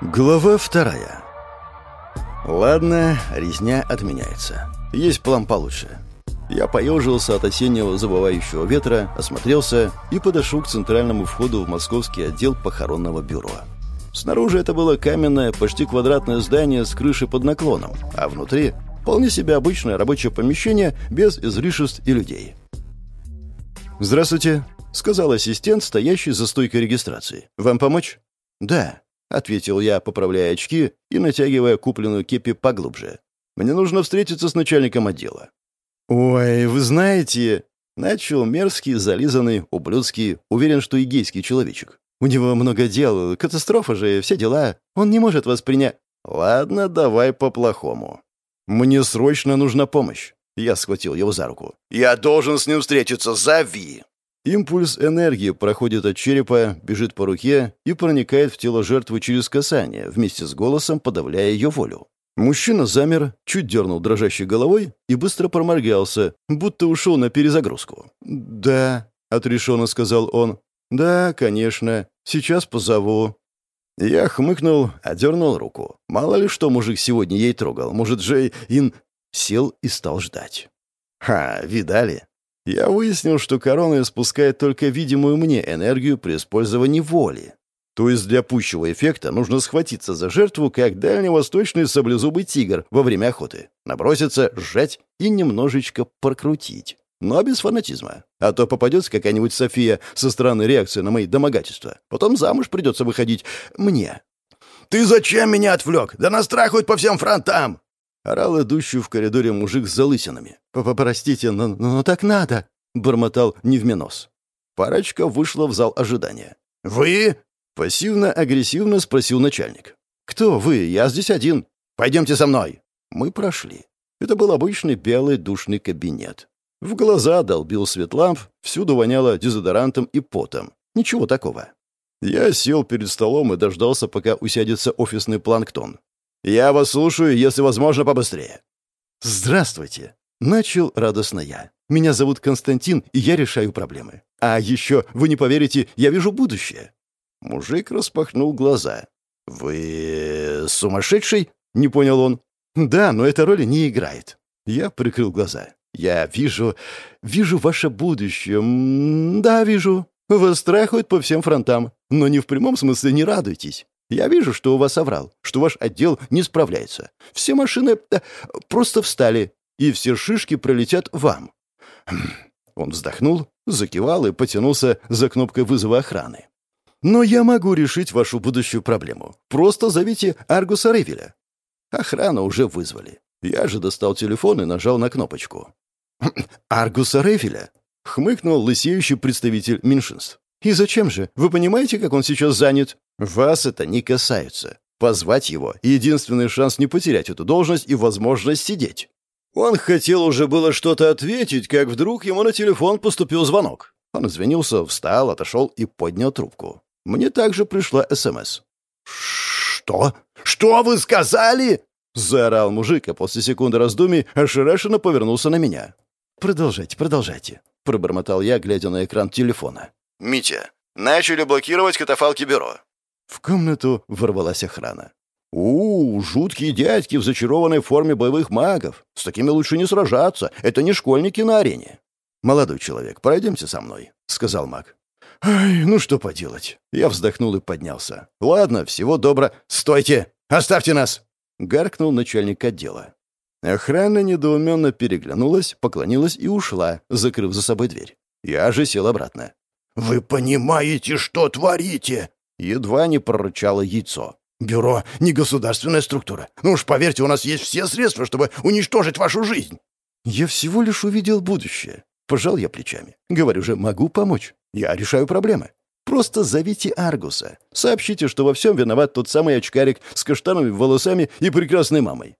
Глава вторая. Ладно, резня отменяется. Есть план получше. Я поежился от осеннего забывающего ветра, осмотрелся и подошел к центральному входу в московский отдел похоронного бюро. Снаружи это было каменное, почти квадратное здание с крышей под наклоном, а внутри вполне себе обычное рабочее помещение без излишеств и людей. «Здравствуйте», — сказал ассистент, стоящий за стойкой регистрации. «Вам помочь?» «Да», — ответил я, поправляя очки и натягивая купленную кепи поглубже. «Мне нужно встретиться с начальником отдела». «Ой, вы знаете...» — начал мерзкий, зализанный, ублюдский, уверен, что и человечек. «У него много дел, катастрофа же, все дела. Он не может воспринять...» «Ладно, давай по-плохому. Мне срочно нужна помощь». Я схватил его за руку. «Я должен с ним встретиться, зови!» Импульс энергии проходит от черепа, бежит по руке и проникает в тело жертвы через касание, вместе с голосом подавляя ее волю. Мужчина замер, чуть дернул дрожащей головой и быстро проморгался, будто ушел на перезагрузку. «Да», — отрешенно сказал он. «Да, конечно. Сейчас позову». Я хмыкнул, одернул руку. Мало ли что мужик сегодня ей трогал. Может же ин... Сел и стал ждать. «Ха, видали? Я выяснил, что корона испускает только видимую мне энергию при использовании воли. То есть для пущего эффекта нужно схватиться за жертву, как дальневосточный саблезубый тигр во время охоты. Наброситься, сжать и немножечко прокрутить. Но без фанатизма. А то попадется какая-нибудь София со странной реакцией на мои домогательства. Потом замуж придется выходить мне. «Ты зачем меня отвлек? Да нас трахают по всем фронтам!» Орал идущий в коридоре мужик с залысинами. «Простите, но, но так надо!» — бормотал невменос. Парочка вышла в зал ожидания. «Вы?» — пассивно-агрессивно спросил начальник. «Кто вы? Я здесь один. Пойдемте со мной». Мы прошли. Это был обычный белый душный кабинет. В глаза долбил свет ламп, всюду воняло дезодорантом и потом. Ничего такого. Я сел перед столом и дождался, пока усядется офисный планктон. «Я вас слушаю, если возможно, побыстрее». «Здравствуйте», — начал радостно я. «Меня зовут Константин, и я решаю проблемы. А еще, вы не поверите, я вижу будущее». Мужик распахнул глаза. «Вы сумасшедший?» — не понял он. «Да, но эта роль не играет». Я прикрыл глаза. «Я вижу... вижу ваше будущее. Да, вижу. Вас страхуют по всем фронтам. Но не в прямом смысле не радуйтесь. Я вижу, что у вас оврал, что ваш отдел не справляется. Все машины э, просто встали, и все шишки пролетят вам». хм. Он вздохнул, закивал и потянулся за кнопкой вызова охраны. «Но я могу решить вашу будущую проблему. Просто зовите Аргуса Ревеля». Охрану уже вызвали. Я же достал телефон и нажал на кнопочку. «Хм, «Аргуса Ревеля?» — хмыкнул лысеющий представитель меньшинств. «И зачем же? Вы понимаете, как он сейчас занят?» «Вас это не касается. Позвать его — единственный шанс не потерять эту должность и возможность сидеть». Он хотел уже было что-то ответить, как вдруг ему на телефон поступил звонок. Он извинился, встал, отошел и поднял трубку. Мне также пришла СМС. «Что? Что вы сказали?» — заорал мужик, а после секунды раздумий ошарашенно повернулся на меня. «Продолжайте, продолжайте», — пробормотал я, глядя на экран телефона. «Митя, начали блокировать катафалки бюро». В комнату ворвалась охрана. «У, жуткие дядьки в зачарованной форме боевых магов. С такими лучше не сражаться. Это не школьники на арене». «Молодой человек, пройдемте со мной», — сказал маг. «Ай, ну что поделать». Я вздохнул и поднялся. «Ладно, всего добро. Стойте! Оставьте нас!» — гаркнул начальник отдела. Охрана недоуменно переглянулась, поклонилась и ушла, закрыв за собой дверь. Я же сел обратно. «Вы понимаете, что творите?» Едва не прорычало яйцо. «Бюро — не государственная структура. Ну уж поверьте, у нас есть все средства, чтобы уничтожить вашу жизнь». «Я всего лишь увидел будущее». Пожал я плечами. «Говорю же, могу помочь. Я решаю проблемы. Просто зовите Аргуса. Сообщите, что во всем виноват тот самый очкарик с каштановыми волосами и прекрасной мамой».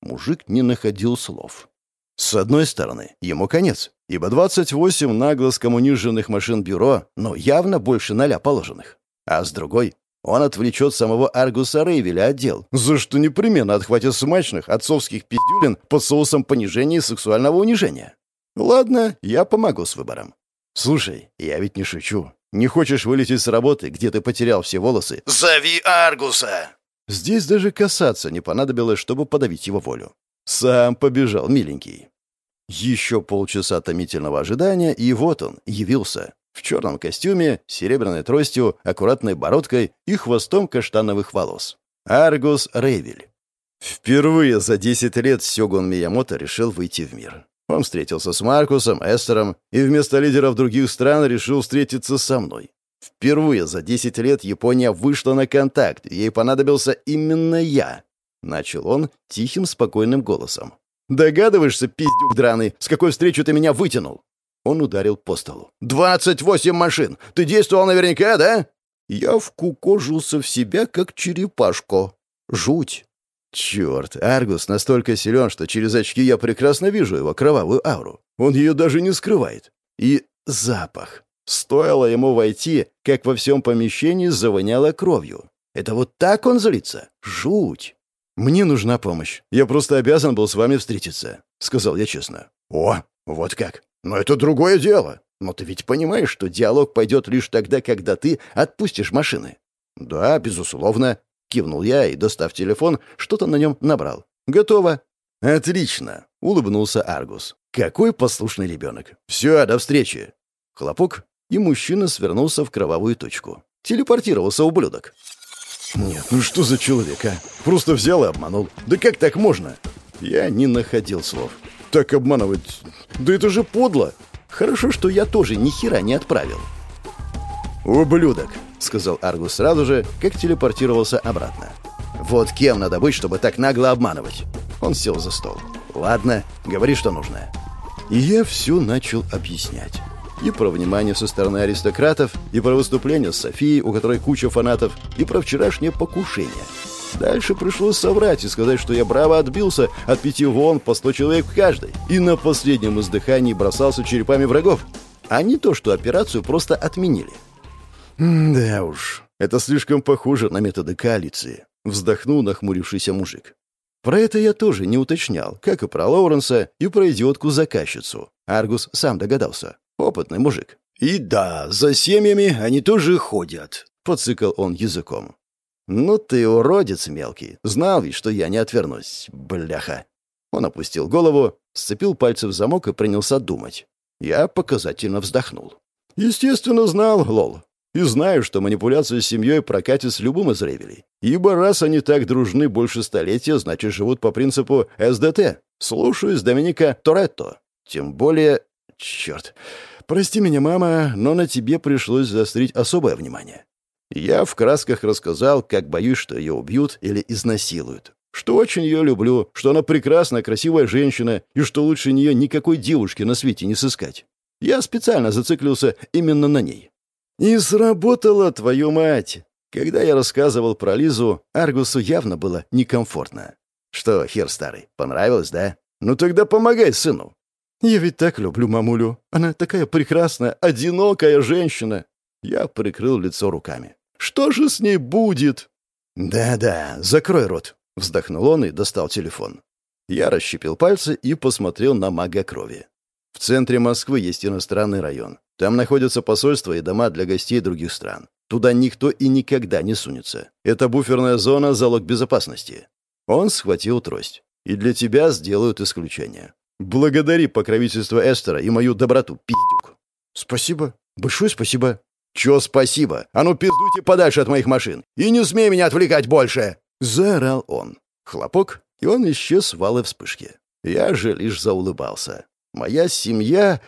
Мужик не находил слов. С одной стороны, ему конец, ибо 28 нагло скоммуниженных машин бюро, но явно больше ноля положенных. А с другой, он отвлечет самого Аргуса Рейвеля отдел, за что непременно отхватит смачных отцовских пиздюлин под соусом понижения и сексуального унижения. Ладно, я помогу с выбором. Слушай, я ведь не шучу. Не хочешь вылететь с работы, где ты потерял все волосы? Зови Аргуса! Здесь даже касаться не понадобилось, чтобы подавить его волю. Сам побежал, миленький. Еще полчаса томительного ожидания, и вот он, явился. В черном костюме, серебряной тростью, аккуратной бородкой и хвостом каштановых волос. Аргус Рейвель. Впервые за 10 лет Сёгун Миямото решил выйти в мир. Он встретился с Маркусом, Эстером и вместо лидеров других стран решил встретиться со мной. Впервые за 10 лет Япония вышла на контакт, ей понадобился именно я. Начал он тихим, спокойным голосом. «Догадываешься, пиздюк драный, с какой встречи ты меня вытянул?» Он ударил по столу. «Двадцать восемь машин! Ты действовал наверняка, да?» Я вкукожился в себя, как черепашко. Жуть. Черт, Аргус настолько силен, что через очки я прекрасно вижу его кровавую ауру. Он ее даже не скрывает. И запах. Стоило ему войти, как во всем помещении завоняло кровью. Это вот так он злится? Жуть. «Мне нужна помощь. Я просто обязан был с вами встретиться», — сказал я честно. «О, вот как. Но это другое дело. Но ты ведь понимаешь, что диалог пойдет лишь тогда, когда ты отпустишь машины?» «Да, безусловно», — кивнул я и, достав телефон, что-то на нем набрал. «Готово». «Отлично», — улыбнулся Аргус. «Какой послушный ребенок. Все, до встречи». Хлопок, и мужчина свернулся в кровавую точку. Телепортировался ублюдок. «Нет, ну что за человек, а? Просто взял и обманул. Да как так можно?» Я не находил слов. «Так обманывать? Да это же подло!» «Хорошо, что я тоже ни хера не отправил». «Ублюдок», — сказал Аргус сразу же, как телепортировался обратно. «Вот кем надо быть, чтобы так нагло обманывать?» Он сел за стол. «Ладно, говори, что нужно». И я все начал объяснять и про внимание со стороны аристократов, и про выступление с Софией, у которой куча фанатов, и про вчерашнее покушение. Дальше пришлось соврать и сказать, что я браво отбился от пяти волн по сто человек в каждой, и на последнем издыхании бросался черепами врагов, а не то, что операцию просто отменили. «Да уж, это слишком похоже на методы коалиции», — вздохнул нахмурившийся мужик. Про это я тоже не уточнял, как и про Лоуренса и про идиотку-заказчицу. Аргус сам догадался. Опытный мужик. «И да, за семьями они тоже ходят», — подсыкал он языком. «Ну ты уродец мелкий. Знал ведь, что я не отвернусь. Бляха». Он опустил голову, сцепил пальцы в замок и принялся думать. Я показательно вздохнул. «Естественно, знал, лол. И знаю, что манипуляция с семьей прокатит с любым из ревелей. Ибо раз они так дружны больше столетия, значит, живут по принципу СДТ. Слушаюсь Доминика Торетто. Тем более Черт. Прости меня, мама, но на тебе пришлось заострить особое внимание. Я в красках рассказал, как боюсь, что ее убьют или изнасилуют. Что очень ее люблю, что она прекрасная, красивая женщина, и что лучше нее никакой девушки на свете не сыскать. Я специально зациклился именно на ней. И сработало, твою мать! Когда я рассказывал про Лизу, Аргусу явно было некомфортно. Что, хер старый, понравилось, да? Ну тогда помогай сыну. Я ведь так люблю мамулю. Она такая прекрасная, одинокая женщина. Я прикрыл лицо руками. Что же с ней будет? Да-да, закрой рот. Вздохнул он и достал телефон. Я расщепил пальцы и посмотрел на мага крови. В центре Москвы есть иностранный район. Там находятся посольства и дома для гостей других стран. Туда никто и никогда не сунется. Это буферная зона — залог безопасности. Он схватил трость. И для тебя сделают исключение. Благодари покровительство Эстера и мою доброту, пиздюк. Спасибо. Большое спасибо. Чё спасибо? А ну пиздуйте подальше от моих машин. И не смей меня отвлекать больше. Заорал он. Хлопок, и он исчез в алой вспышке. Я же лишь заулыбался. Моя семья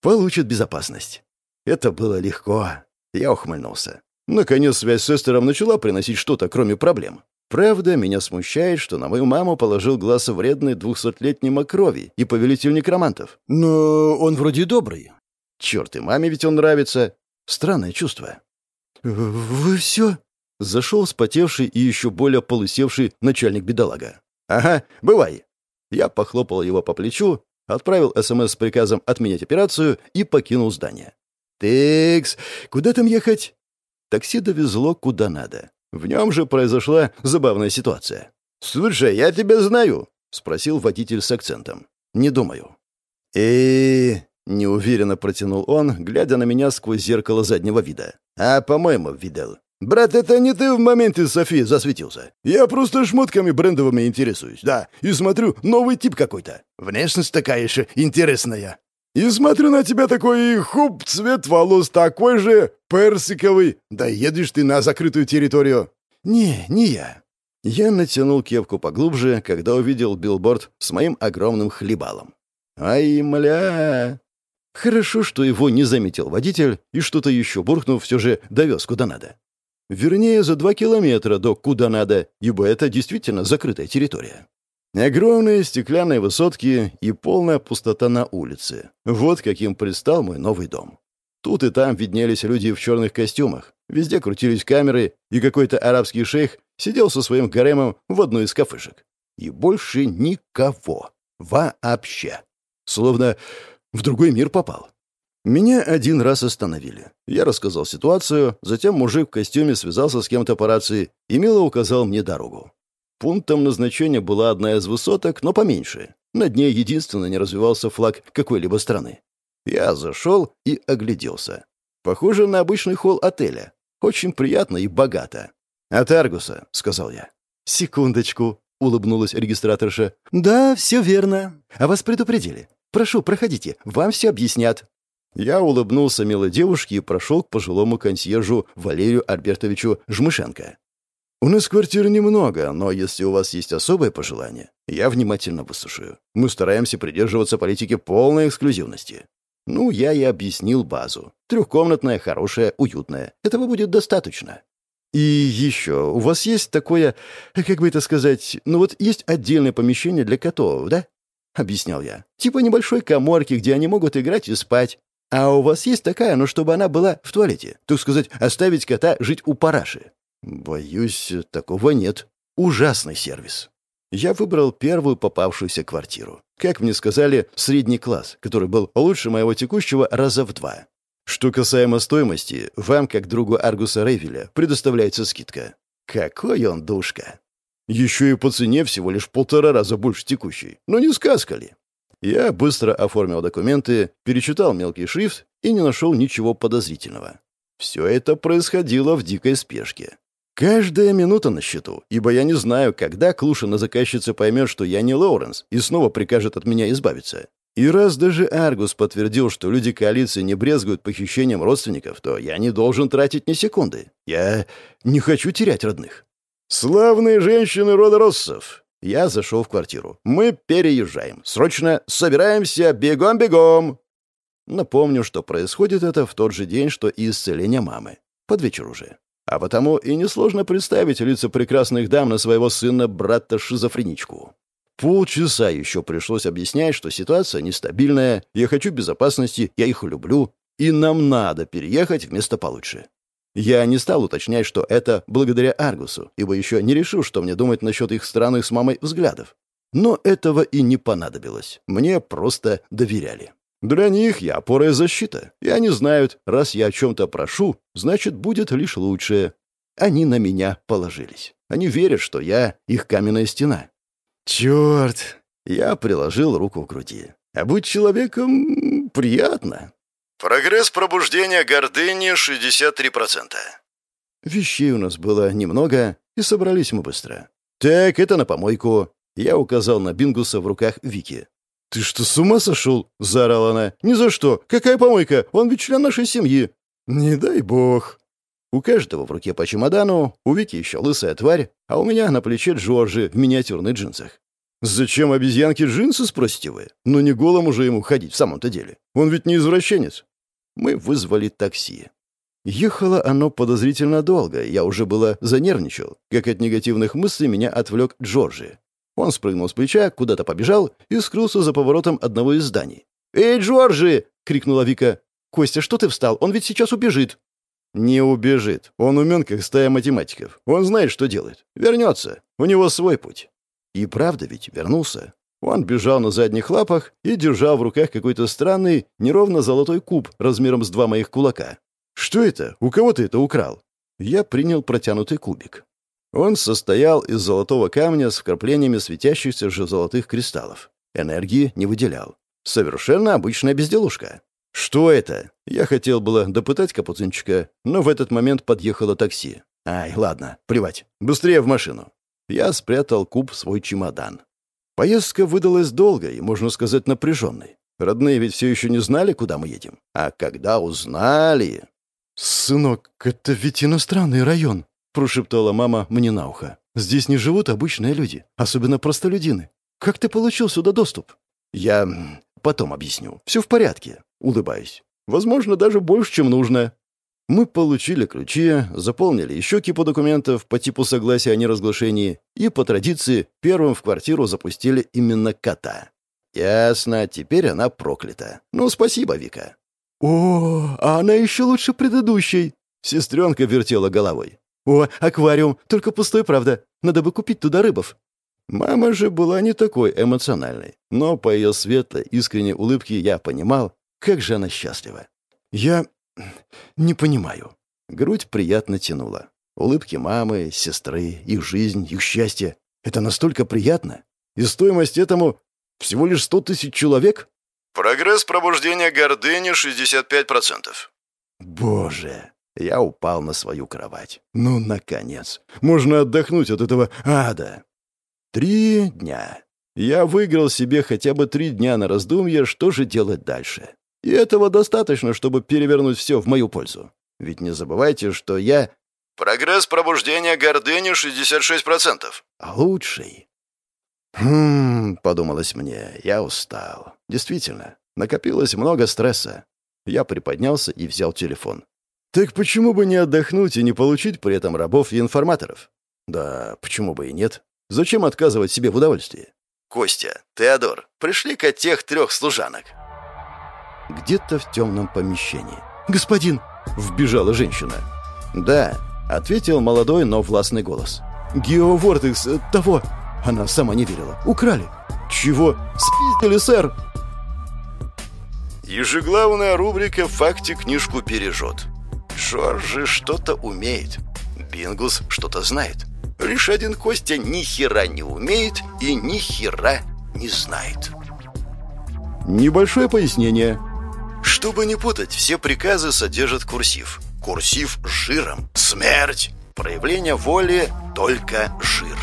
получит безопасность. Это было легко. Я ухмыльнулся. Наконец связь с Эстером начала приносить что-то, кроме проблем. Правда, меня смущает, что на мою маму положил глаз вредный двухсотлетний Макрови и повелитель некромантов. Но он вроде добрый. Черт, и маме ведь он нравится. Странное чувство. «Вы все?» — зашел спотевший и еще более полысевший начальник бедолага. «Ага, бывай». Я похлопал его по плечу, отправил СМС с приказом отменять операцию и покинул здание. «Текс, куда там ехать?» Такси довезло куда надо. В нем же произошла забавная ситуация. «Слушай, я тебя знаю», — спросил водитель с акцентом. «Не думаю». э неуверенно протянул он, глядя на меня сквозь зеркало заднего вида. «А, по-моему, видел. «Брат, это не ты в моменте Софии засветился. Я просто шмотками брендовыми интересуюсь, да. И смотрю, новый тип какой-то. Внешность такая еще интересная. И смотрю на тебя такой хуп, цвет волос такой же, персиковый. Да едешь ты на закрытую территорию». «Не, не я». Я натянул кепку поглубже, когда увидел билборд с моим огромным хлебалом. «Ай, мля!» Хорошо, что его не заметил водитель и что-то еще буркнув, все же довез куда надо. Вернее, за два километра до куда надо, ибо это действительно закрытая территория. Огромные стеклянные высотки и полная пустота на улице. Вот каким предстал мой новый дом. Тут и там виднелись люди в черных костюмах. Везде крутились камеры, и какой-то арабский шейх сидел со своим гаремом в одной из кафешек. И больше никого. Вообще. Словно в другой мир попал. Меня один раз остановили. Я рассказал ситуацию, затем мужик в костюме связался с кем-то по рации и мило указал мне дорогу. Пунктом назначения была одна из высоток, но поменьше. Над ней единственно не развивался флаг какой-либо страны. Я зашел и огляделся. Похоже на обычный холл отеля. Очень приятно и богато. «От Аргуса», — сказал я. «Секундочку», — улыбнулась регистраторша. «Да, все верно. А вас предупредили. Прошу, проходите, вам все объяснят». Я улыбнулся милой девушке и прошел к пожилому консьержу Валерию Альбертовичу Жмышенко. «У нас квартир немного, но если у вас есть особое пожелание, я внимательно выслушаю. Мы стараемся придерживаться политики полной эксклюзивности». Ну, я и объяснил базу. Трехкомнатная, хорошая, уютная. Этого будет достаточно. И еще, у вас есть такое, как бы это сказать, ну вот есть отдельное помещение для котов, да? Объяснял я. Типа небольшой коморки, где они могут играть и спать. А у вас есть такая, но чтобы она была в туалете? Так сказать, оставить кота жить у параши? Боюсь, такого нет. Ужасный сервис. Я выбрал первую попавшуюся квартиру. Как мне сказали, средний класс, который был лучше моего текущего раза в два. Что касаемо стоимости, вам, как другу Аргуса Рейвеля, предоставляется скидка. Какой он душка! Еще и по цене всего лишь полтора раза больше текущей. Ну не сказка ли? Я быстро оформил документы, перечитал мелкий шрифт и не нашел ничего подозрительного. Все это происходило в дикой спешке. Каждая минута на счету, ибо я не знаю, когда Клушина заказчица поймет, что я не Лоуренс, и снова прикажет от меня избавиться. И раз даже Аргус подтвердил, что люди коалиции не брезгуют похищением родственников, то я не должен тратить ни секунды. Я не хочу терять родных. «Славные женщины рода Россов!» Я зашел в квартиру. «Мы переезжаем. Срочно собираемся. Бегом-бегом!» Напомню, что происходит это в тот же день, что и исцеление мамы. Под вечер уже. А потому и несложно представить лица прекрасных дам на своего сына-брата-шизофреничку. Полчаса еще пришлось объяснять, что ситуация нестабильная, я хочу безопасности, я их люблю, и нам надо переехать в место получше. Я не стал уточнять, что это благодаря Аргусу, ибо еще не решил, что мне думать насчет их странных с мамой взглядов. Но этого и не понадобилось. Мне просто доверяли. Для них я опора и защита. И они знают, раз я о чем-то прошу, значит, будет лишь лучшее. Они на меня положились. Они верят, что я их каменная стена. Черт! Я приложил руку к груди. А быть человеком приятно. Прогресс пробуждения гордыни 63%. Вещей у нас было немного, и собрались мы быстро. «Так, это на помойку». Я указал на Бингуса в руках Вики. «Ты что, с ума сошел?» — заорала она. «Ни за что! Какая помойка? Он ведь член нашей семьи!» «Не дай бог!» У каждого в руке по чемодану, у Вики еще лысая тварь, а у меня на плече Джорджи в миниатюрных джинсах. «Зачем обезьянке джинсы, спросите вы? Ну не голым уже ему ходить в самом-то деле. Он ведь не извращенец». Мы вызвали такси. Ехало оно подозрительно долго, я уже было занервничал, как от негативных мыслей меня отвлек Джорджи. Он спрыгнул с плеча, куда-то побежал и скрылся за поворотом одного из зданий. «Эй, Джорджи!» — крикнула Вика. «Костя, что ты встал? Он ведь сейчас убежит!» «Не убежит. Он умен, как стая математиков. Он знает, что делает. Вернется. У него свой путь». И правда ведь вернулся. Он бежал на задних лапах и держал в руках какой-то странный, неровно золотой куб размером с два моих кулака. «Что это? У кого ты это украл?» Я принял протянутый кубик. Он состоял из золотого камня с вкраплениями светящихся же золотых кристаллов. Энергии не выделял. Совершенно обычная безделушка. «Что это?» Я хотел было допытать Капуцинчика, но в этот момент подъехало такси. Ай, ладно, плевать. Быстрее в машину. Я спрятал куб в свой чемодан. Поездка выдалась долгой можно сказать, напряженной. Родные ведь все еще не знали, куда мы едем. А когда узнали... «Сынок, это ведь иностранный район», — прошептала мама мне на ухо. «Здесь не живут обычные люди, особенно простолюдины. Как ты получил сюда доступ?» «Я потом объясню. Все в порядке», — улыбаюсь. «Возможно, даже больше, чем нужно». Мы получили ключи, заполнили еще кипу документов по типу согласия о неразглашении и, по традиции, первым в квартиру запустили именно кота. Ясно, теперь она проклята. Ну, спасибо, Вика. «О, а она еще лучше предыдущей!» Сестренка вертела головой. «О, аквариум, только пустой, правда. Надо бы купить туда рыбов». Мама же была не такой эмоциональной, но по ее светлой, искренней улыбке я понимал, как же она счастлива. Я не понимаю. Грудь приятно тянула. Улыбки мамы, сестры, их жизнь, их счастье — это настолько приятно. И стоимость этому всего лишь сто тысяч человек? Прогресс пробуждения гордыни 65%. Боже, я упал на свою кровать. Ну, наконец. Можно отдохнуть от этого ада. Три дня. Я выиграл себе хотя бы три дня на раздумье, что же делать дальше. И этого достаточно, чтобы перевернуть все в мою пользу. Ведь не забывайте, что я... Прогресс пробуждения гордыни 66%. А лучший. «Хм...» — подумалось мне. Я устал. Действительно, накопилось много стресса. Я приподнялся и взял телефон. Так почему бы не отдохнуть и не получить при этом рабов и информаторов? Да, почему бы и нет? Зачем отказывать себе в удовольствии? Костя, Теодор, пришли-ка тех трех служанок. Где-то в темном помещении. «Господин!» — вбежала женщина. «Да», — ответил молодой, но властный голос. «Геовортекс, э, того!» Она сама не верила. «Украли!» «Чего? Спиздили, сэр!» Ежеглавная рубрика «Факти книжку бережет». Жоржи что-то умеет. Бингус что-то знает. Лишь один Костя ни хера не умеет и ни хера не знает. Небольшое пояснение. Чтобы не путать, все приказы содержат курсив. Курсив с жиром. Смерть. Проявление воли – только жир.